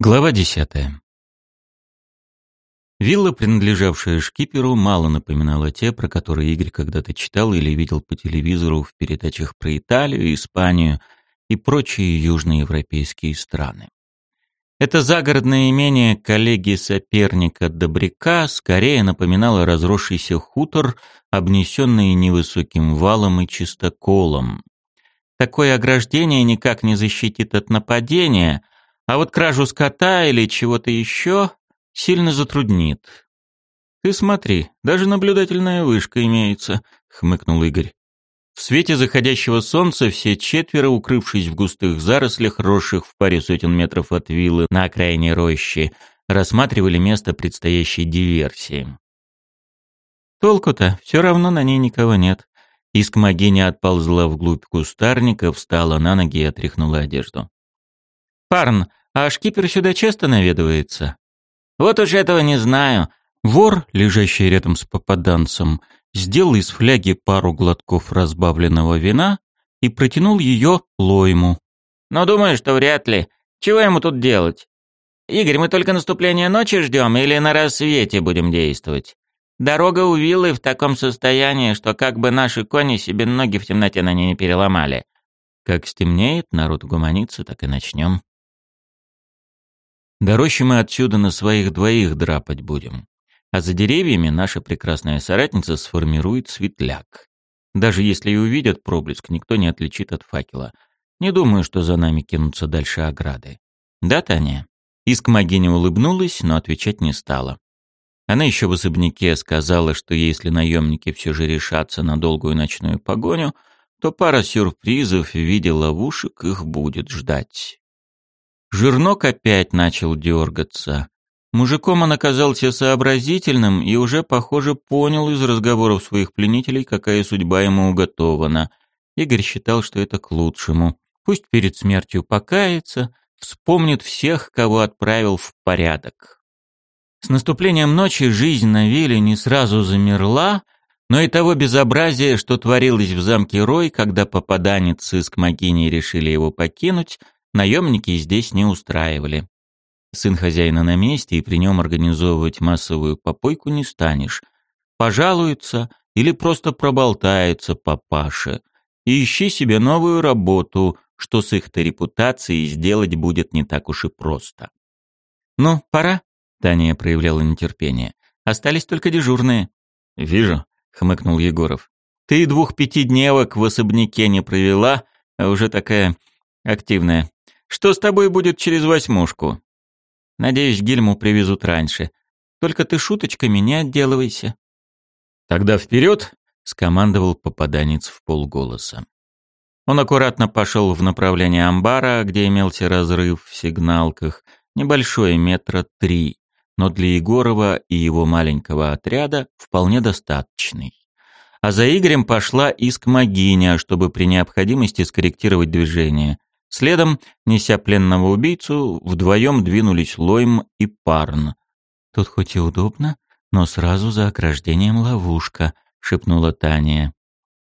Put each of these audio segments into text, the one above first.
Глава десятая. Вилла, принадлежавшая шкиперу, мало напоминала те, про которые Игорь когда-то читал или видел по телевизору в передачах про Италию, Испанию и прочие южноевропейские страны. Это загородное имение коллеги-соперника Добряка скорее напоминало разросшийся хутор, обнесенный невысоким валом и чистоколом. Такое ограждение никак не защитит от нападения — а вот кражу скота или чего-то еще сильно затруднит. «Ты смотри, даже наблюдательная вышка имеется», — хмыкнул Игорь. В свете заходящего солнца все четверо, укрывшись в густых зарослях, росших в паре сотен метров от виллы на окраине рощи, рассматривали место предстоящей диверсии. Толку-то, все равно на ней никого нет. Искмогиня отползла вглубь кустарника, встала на ноги и отряхнула одежду. «Парн, а шкипер сюда часто наведывается? Вот уж этого не знаю. Вор, лежащий рядом с попаданцем, сделал из фляги пару глотков разбавленного вина и протянул ее Лойму. Но думаю, что вряд ли. Чего ему тут делать? Игорь, мы только наступление ночи ждем или на рассвете будем действовать? Дорога у виллы в таком состоянии, что как бы наши кони себе ноги в темноте на ней не переломали. Как стемнеет, народ угомонится, так и начнем. До мы отсюда на своих двоих драпать будем. А за деревьями наша прекрасная соратница сформирует светляк. Даже если и увидят проблеск, никто не отличит от факела. Не думаю, что за нами кинутся дальше ограды. Да, Таня? Искмогиня улыбнулась, но отвечать не стала. Она еще в особняке сказала, что если наемники все же решатся на долгую ночную погоню, то пара сюрпризов в виде ловушек их будет ждать. Жирнок опять начал дергаться. Мужиком он оказался сообразительным и уже, похоже, понял из разговоров своих пленителей, какая судьба ему уготована. Игорь считал, что это к лучшему. Пусть перед смертью покается, вспомнит всех, кого отправил в порядок. С наступлением ночи жизнь на вилле не сразу замерла, но и того безобразия, что творилось в замке Рой, когда попаданец из Кмагини решили его покинуть, наемники здесь не устраивали. Сын хозяина на месте, и при нем организовывать массовую попойку не станешь. Пожалуется или просто проболтается папаша. И ищи себе новую работу, что с их-то репутацией сделать будет не так уж и просто. «Ну, пора?» — Таня проявляла нетерпение. «Остались только дежурные». «Вижу», — хмыкнул Егоров. «Ты двух пятидневок в особняке не провела, а уже такая активная. Что с тобой будет через восьмушку? Надеюсь, Гильму привезут раньше. Только ты шуточками не отделывайся. Тогда вперед, скомандовал попаданец в полголоса. Он аккуратно пошел в направлении амбара, где имелся разрыв в сигналках, небольшой метра три, но для Егорова и его маленького отряда вполне достаточный. А за Игорем пошла искмогиня, чтобы при необходимости скорректировать движение. Следом, неся пленного убийцу, вдвоем двинулись Лойм и Парн. «Тут хоть и удобно, но сразу за ограждением ловушка», — шепнула Таня.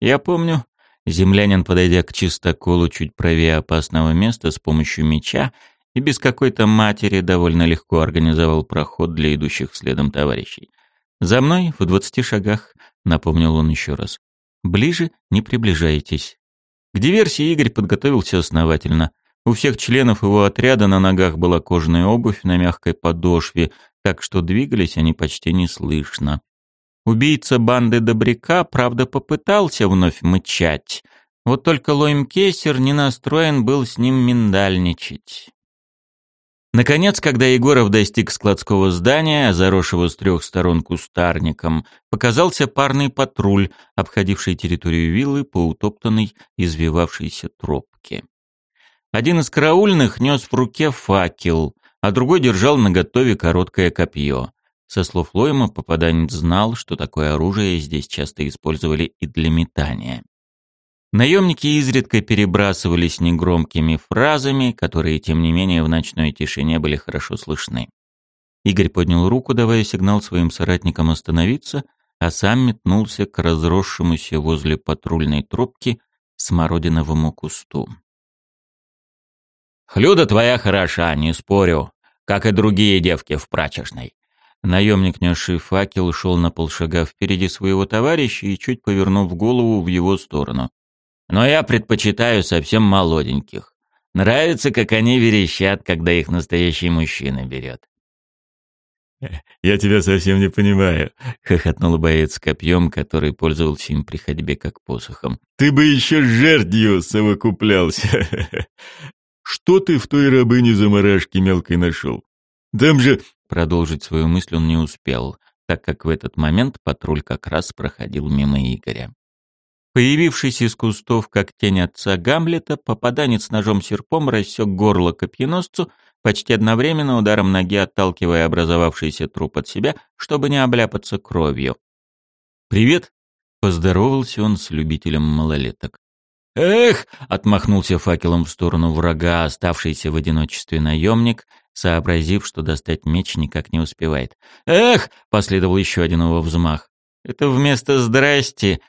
«Я помню». Землянин, подойдя к чистоколу чуть правее опасного места с помощью меча и без какой-то матери довольно легко организовал проход для идущих следом товарищей. «За мной в двадцати шагах», — напомнил он еще раз. «Ближе не приближайтесь». К диверсии Игорь подготовился основательно. У всех членов его отряда на ногах была кожаная обувь на мягкой подошве, так что двигались они почти неслышно. Убийца банды Добряка, правда, попытался вновь мычать. Вот только Лоим Кесер не настроен был с ним миндальничать. Наконец, когда Егоров достиг складского здания, заросшего с трех сторон кустарником, показался парный патруль, обходивший территорию виллы по утоптанной, извивавшейся тропке. Один из караульных нес в руке факел, а другой держал наготове короткое копье. Со слов Лойма, попаданец знал, что такое оружие здесь часто использовали и для метания. Наемники изредка перебрасывались негромкими фразами, которые, тем не менее, в ночной тишине были хорошо слышны. Игорь поднял руку, давая сигнал своим соратникам остановиться, а сам метнулся к разросшемуся возле патрульной трубки смородиновому кусту. «Хлюда твоя хороша, не спорю. как и другие девки в прачечной. Наемник, несший факел, шел на полшага впереди своего товарища и чуть повернув голову в его сторону. Но я предпочитаю совсем молоденьких. Нравится, как они верещат, когда их настоящий мужчина берет. «Я тебя совсем не понимаю», — хохотнул боец копьем, который пользовался им при ходьбе как посохом. «Ты бы еще с жердью совокуплялся. Что ты в той рабыне заморашки мелкой нашел? Там же...» Продолжить свою мысль он не успел, так как в этот момент патруль как раз проходил мимо Игоря. Появившись из кустов, как тень отца Гамлета, попаданец ножом-серпом рассек горло копьеносцу, почти одновременно ударом ноги отталкивая образовавшийся труп от себя, чтобы не обляпаться кровью. «Привет!» — поздоровался он с любителем малолеток. «Эх!» — отмахнулся факелом в сторону врага, оставшийся в одиночестве наемник, сообразив, что достать меч никак не успевает. «Эх!» — последовал еще один его взмах. «Это вместо «здрасти»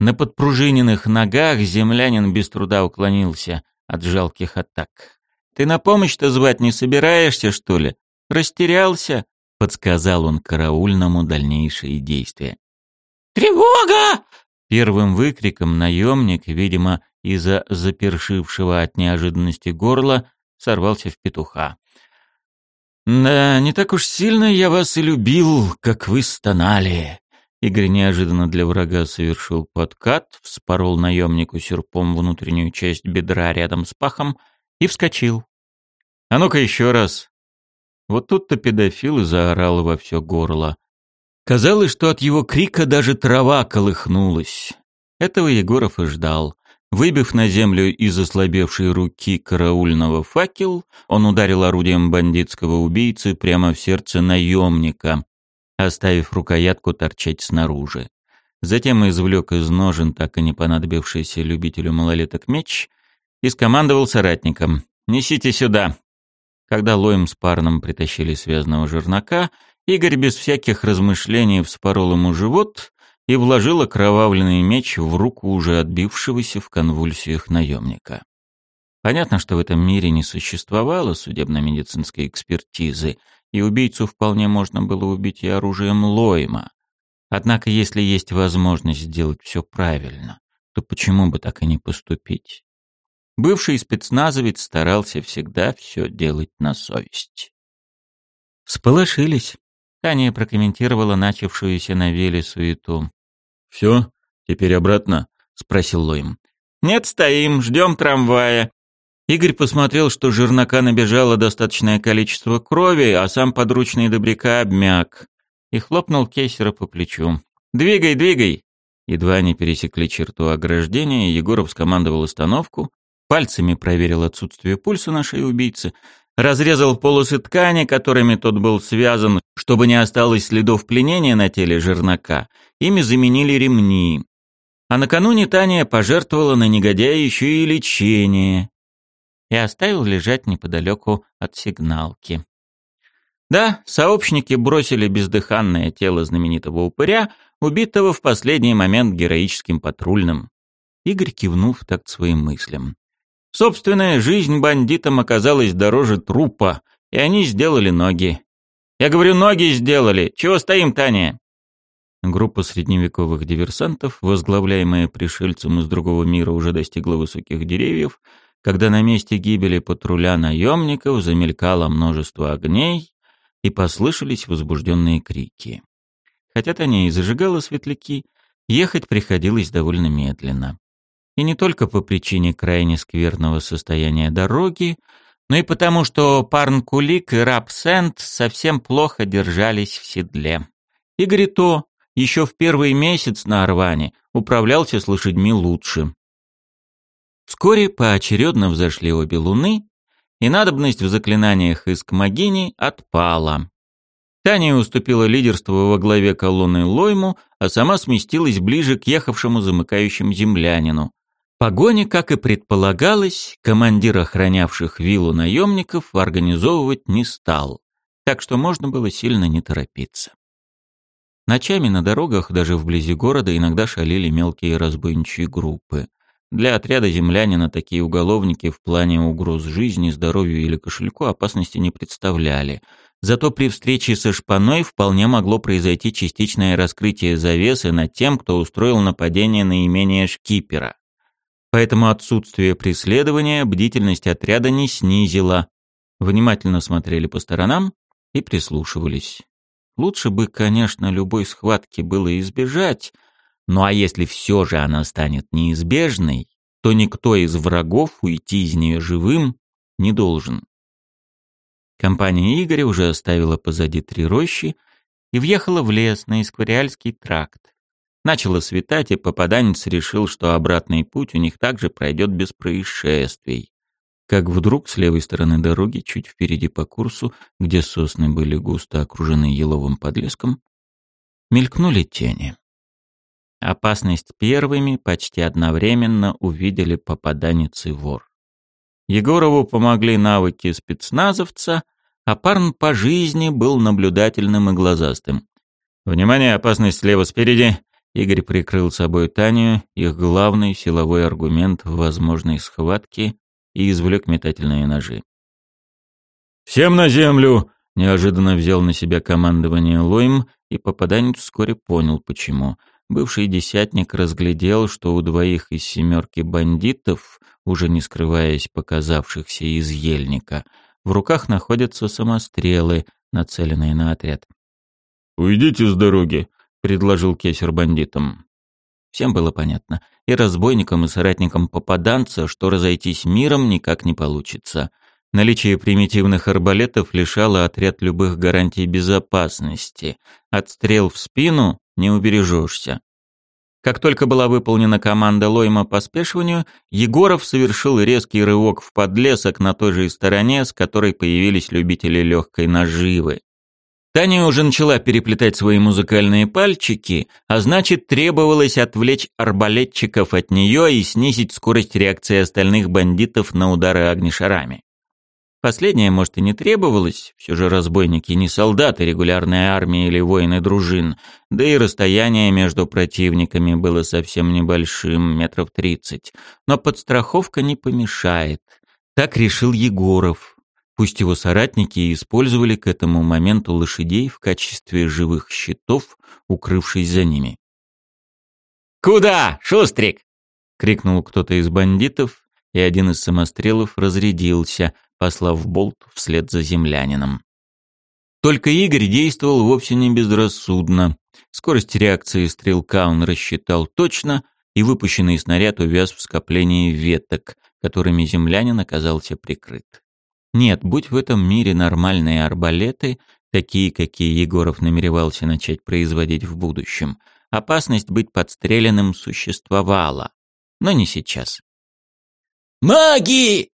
На подпружиненных ногах землянин без труда уклонился от жалких атак. «Ты на помощь-то звать не собираешься, что ли? Растерялся?» — подсказал он караульному дальнейшие действия. «Тревога!» Первым выкриком наемник, видимо, из-за запершившего от неожиданности горла, сорвался в петуха. «Да, не так уж сильно я вас и любил, как вы стонали», Игорь неожиданно для врага совершил подкат, вспорол наемнику серпом внутреннюю часть бедра рядом с пахом и вскочил. «А ну-ка еще раз!» Вот тут-то педофил и заорал во все горло. Казалось, что от его крика даже трава колыхнулась. Этого Егоров и ждал. Выбив на землю из ослабевшей руки караульного факел, он ударил орудием бандитского убийцы прямо в сердце наемника, оставив рукоятку торчать снаружи. Затем извлек из ножен так и не понадобившийся любителю малолеток меч и скомандовал соратникам «Несите сюда». Когда Лоем с парном притащили связанного жернака, Игорь без всяких размышлений вспорол ему живот и вложил окровавленный меч в руку уже отбившегося в конвульсиях наемника. Понятно, что в этом мире не существовало судебно-медицинской экспертизы, и убийцу вполне можно было убить и оружием Лойма. Однако, если есть возможность сделать все правильно, то почему бы так и не поступить? Бывший спецназовец старался всегда все делать на совесть. Сполошились. Таня прокомментировала начавшуюся на веле суету. «Все? Теперь обратно?» — спросил Лойм. «Нет, стоим, ждем трамвая. Игорь посмотрел, что жирнака набежало достаточное количество крови, а сам подручный добряка обмяк, и хлопнул Кейсера по плечу. «Двигай, двигай!» Едва они пересекли черту ограждения, Егоров скомандовал остановку, пальцами проверил отсутствие пульса нашей убийцы, разрезал полосы ткани, которыми тот был связан, чтобы не осталось следов пленения на теле жернака, ими заменили ремни. А накануне Таня пожертвовала на негодяя еще и лечение и оставил лежать неподалеку от сигналки. Да, сообщники бросили бездыханное тело знаменитого упыря, убитого в последний момент героическим патрульным. Игорь кивнул в такт своим мыслям. Собственная жизнь бандитам оказалась дороже трупа, и они сделали ноги. Я говорю, ноги сделали. Чего стоим, Таня? Группа средневековых диверсантов, возглавляемая пришельцем из другого мира, уже достигла высоких деревьев, когда на месте гибели патруля наемников замелькало множество огней и послышались возбужденные крики. Хотя Таня и зажигала светляки, ехать приходилось довольно медленно. И не только по причине крайне скверного состояния дороги, но и потому, что Парн-Кулик и Раб-Сент совсем плохо держались в седле. Игорь то, еще в первый месяц на Орване, управлялся с лошадьми лучше. Вскоре поочередно взошли обе луны, и надобность в заклинаниях из Кмагини отпала. Таня уступила лидерство во главе колонны Лойму, а сама сместилась ближе к ехавшему замыкающим землянину. Погони, как и предполагалось, командир охранявших виллу наемников организовывать не стал, так что можно было сильно не торопиться. Ночами на дорогах, даже вблизи города, иногда шалили мелкие разбойничьи группы. Для отряда землянина такие уголовники в плане угроз жизни, здоровью или кошельку опасности не представляли. Зато при встрече со шпаной вполне могло произойти частичное раскрытие завесы над тем, кто устроил нападение на имение шкипера. Поэтому отсутствие преследования бдительность отряда не снизило. Внимательно смотрели по сторонам и прислушивались. Лучше бы, конечно, любой схватки было избежать, ну а если все же она станет неизбежной, то никто из врагов уйти из нее живым не должен. Компания Игоря уже оставила позади три рощи и въехала в лес на Исквариальский тракт. Начало светать, и попаданец решил, что обратный путь у них также пройдет без происшествий. Как вдруг с левой стороны дороги, чуть впереди по курсу, где сосны были густо окружены еловым подлеском, мелькнули тени. Опасность первыми почти одновременно увидели попаданец и вор. Егорову помогли навыки спецназовца, а Парн по жизни был наблюдательным и глазастым. «Внимание, опасность слева спереди!» Игорь прикрыл собой Таню, их главный силовой аргумент в возможной схватке, и извлек метательные ножи. «Всем на землю!» — неожиданно взял на себя командование Лойм, и попаданец вскоре понял, почему — Бывший десятник разглядел, что у двоих из семерки бандитов, уже не скрываясь показавшихся из ельника, в руках находятся самострелы, нацеленные на отряд. «Уйдите с дороги», — предложил кесер бандитам. Всем было понятно, и разбойникам, и соратникам попаданца, что разойтись миром никак не получится. Наличие примитивных арбалетов лишало отряд любых гарантий безопасности. Отстрел в спину не убережешься. Как только была выполнена команда Лойма по спешиванию, Егоров совершил резкий рывок в подлесок на той же стороне, с которой появились любители легкой наживы. Таня уже начала переплетать свои музыкальные пальчики, а значит требовалось отвлечь арбалетчиков от нее и снизить скорость реакции остальных бандитов на удары огнешарами. Последнее, может, и не требовалось, все же разбойники не солдаты регулярной армии или воины дружин, да и расстояние между противниками было совсем небольшим, метров тридцать. Но подстраховка не помешает. Так решил Егоров. Пусть его соратники использовали к этому моменту лошадей в качестве живых щитов, укрывшись за ними. «Куда, Шустрик?» — крикнул кто-то из бандитов, и один из самострелов разрядился — послав болт вслед за землянином. Только Игорь действовал вовсе не безрассудно. Скорость реакции стрелка он рассчитал точно, и выпущенный снаряд увяз в скоплении веток, которыми землянин оказался прикрыт. Нет, будь в этом мире нормальные арбалеты, такие, какие Егоров намеревался начать производить в будущем, опасность быть подстреленным существовала, но не сейчас. «Маги!»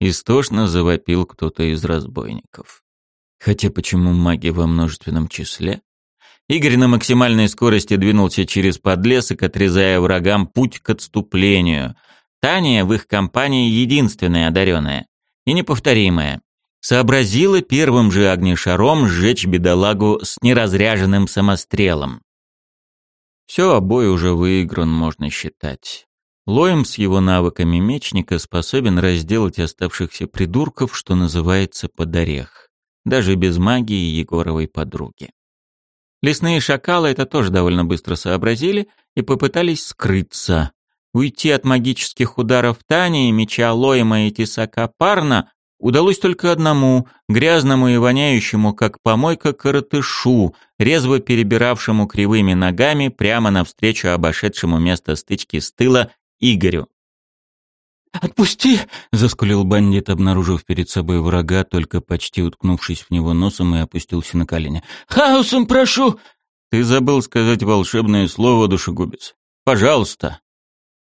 Истошно завопил кто-то из разбойников. Хотя почему маги во множественном числе? Игорь на максимальной скорости двинулся через подлесок, отрезая врагам путь к отступлению. Таня в их компании единственная одаренная и неповторимая. Сообразила первым же огнешаром сжечь бедолагу с неразряженным самострелом. Все, обой уже выигран, можно считать. Лоем с его навыками мечника способен разделать оставшихся придурков, что называется, под орех. Даже без магии Егоровой подруги. Лесные шакалы это тоже довольно быстро сообразили и попытались скрыться. Уйти от магических ударов Тани, меча Лоема и тесака Парна удалось только одному, грязному и воняющему, как помойка, коротышу, резво перебиравшему кривыми ногами прямо навстречу обошедшему место стычки с тыла Игорю. «Отпусти!» — заскулил бандит, обнаружив перед собой врага, только почти уткнувшись в него носом и опустился на колени. «Хаосом прошу!» «Ты забыл сказать волшебное слово, душегубец. Пожалуйста!»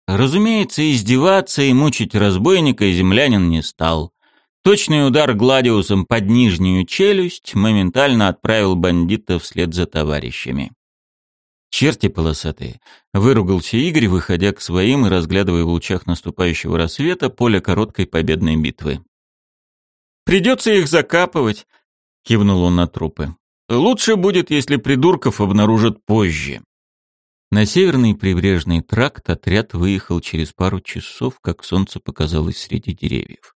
Разумеется, издеваться и мучить разбойника землянин не стал. Точный удар гладиусом под нижнюю челюсть моментально отправил бандита вслед за товарищами. Черти полосатые. Выругался Игорь, выходя к своим и разглядывая в лучах наступающего рассвета поле короткой победной битвы. «Придется их закапывать», — кивнул он на трупы. «Лучше будет, если придурков обнаружат позже». На северный прибрежный тракт отряд выехал через пару часов, как солнце показалось среди деревьев.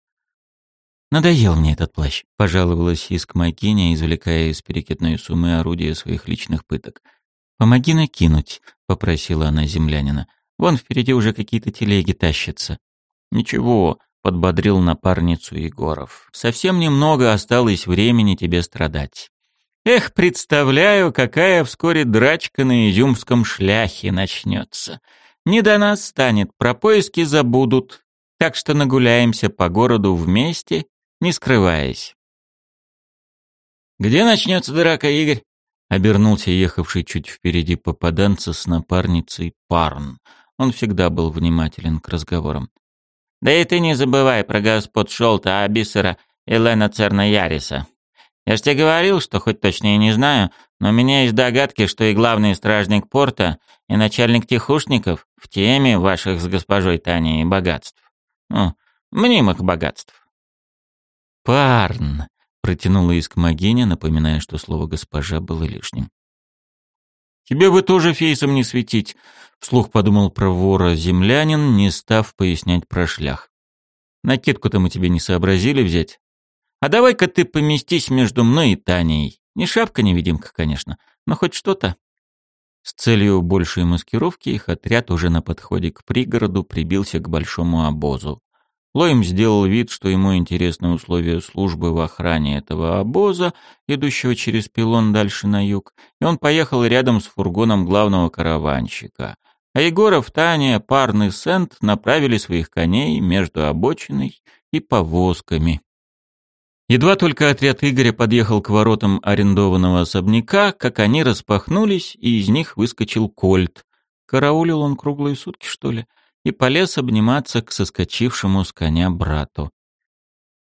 «Надоел мне этот плащ», — пожаловалась Искмакиня, извлекая из перекидной суммы орудия своих личных пыток. «Помоги накинуть», — попросила она землянина. «Вон впереди уже какие-то телеги тащатся». «Ничего», — подбодрил напарницу Егоров. «Совсем немного осталось времени тебе страдать». Эх, представляю, какая вскоре драчка на изюмском шляхе начнется. Не до нас станет, про поиски забудут. Так что нагуляемся по городу вместе, не скрываясь. «Где начнется драка, Игорь?» Обернулся ехавший чуть впереди попаданца с напарницей Парн. Он всегда был внимателен к разговорам. «Да и ты не забывай про господ Шолта, Абисера и Лена Церна-Яриса. Я ж тебе говорил, что хоть точно и не знаю, но у меня есть догадки, что и главный стражник порта, и начальник тихушников в теме ваших с госпожой Таней богатств. Ну, мнимых богатств. «Парн», — протянула искмогиня, напоминая, что слово «госпожа» было лишним. «Тебе бы тоже фейсом не светить», — вслух подумал про вора землянин, не став пояснять про шлях. «Накидку-то мы тебе не сообразили взять. А давай-ка ты поместись между мной и Таней. Не шапка-невидимка, конечно, но хоть что-то. С целью большей маскировки их отряд уже на подходе к пригороду прибился к большому обозу. Лоим сделал вид, что ему интересны условия службы в охране этого обоза, идущего через пилон дальше на юг, и он поехал рядом с фургоном главного караванщика. А Егоров, Таня, парный Сент направили своих коней между обочиной и повозками. Едва только отряд Игоря подъехал к воротам арендованного особняка, как они распахнулись, и из них выскочил кольт. Караулил он круглые сутки, что ли, и полез обниматься к соскочившему с коня брату.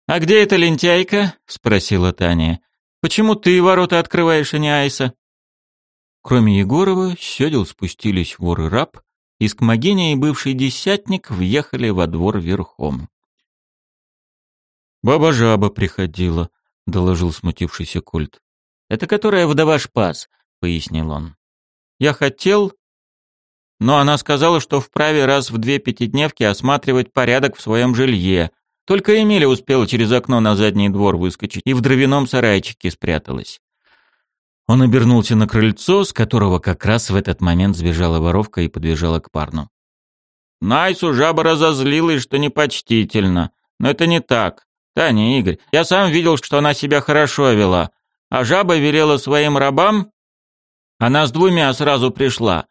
«А где эта лентяйка?» — спросила Таня. «Почему ты ворота открываешь, а не Айса?» Кроме Егорова, с сёдел спустились вор и раб, и Скмогиня и бывший десятник въехали во двор верхом. «Баба-жаба приходила», — доложил смутившийся культ. «Это которая вдова Шпас», — пояснил он. «Я хотел, но она сказала, что вправе раз в две пятидневки осматривать порядок в своем жилье. Только Эмиля успела через окно на задний двор выскочить и в дровяном сарайчике спряталась». Он обернулся на крыльцо, с которого как раз в этот момент сбежала воровка и подбежала к парну. Найсу жаба разозлилась, что непочтительно. Но это не так. «Таня, Игорь, я сам видел, что она себя хорошо вела. А жаба велела своим рабам...» Она с двумя сразу пришла.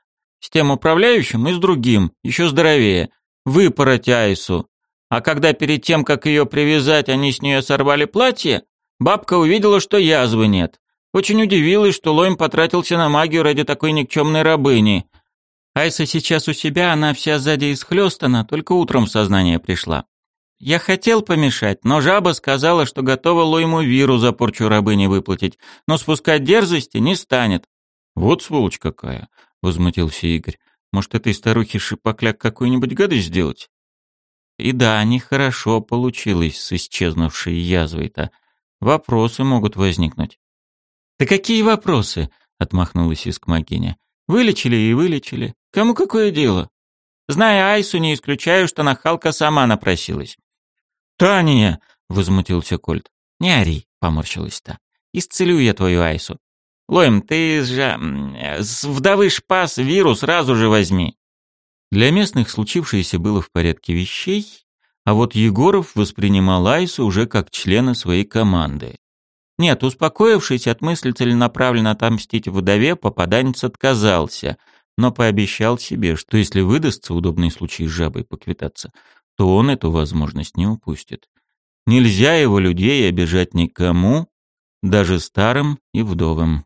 С тем управляющим и с другим, еще здоровее. Выпороть Айсу. А когда перед тем, как ее привязать, они с нее сорвали платье, бабка увидела, что язвы нет. Очень удивилась, что Лойм потратился на магию ради такой никчемной рабыни. Айса сейчас у себя, она вся сзади исхлестана, только утром в сознание пришла. Я хотел помешать, но жаба сказала, что готова Лойму Виру за порчу рабыни выплатить, но спускать дерзости не станет. Вот сволочь какая, возмутился Игорь. Может, этой старухе шипокляк какую-нибудь гадость сделать? И да, нехорошо получилось с исчезнувшей язвой-то. Вопросы могут возникнуть. Да какие вопросы? отмахнулась Искмакиня. Вылечили и вылечили. Кому какое дело? Зная Айсу, не исключаю, что нахалка сама напросилась. «Таня!» — возмутился Кольт. «Не ори!» — поморщилась та. «Исцелю я твою Айсу. Лоем, ты же... с вдовы шпас вирус сразу же возьми!» Для местных случившееся было в порядке вещей, а вот Егоров воспринимал Айсу уже как члена своей команды. Нет, успокоившись от мысли целенаправленно отомстить вдове, попаданец отказался, но пообещал себе, что если выдастся удобный случай с жабой поквитаться, то он эту возможность не упустит. Нельзя его людей обижать никому, даже старым и вдовым.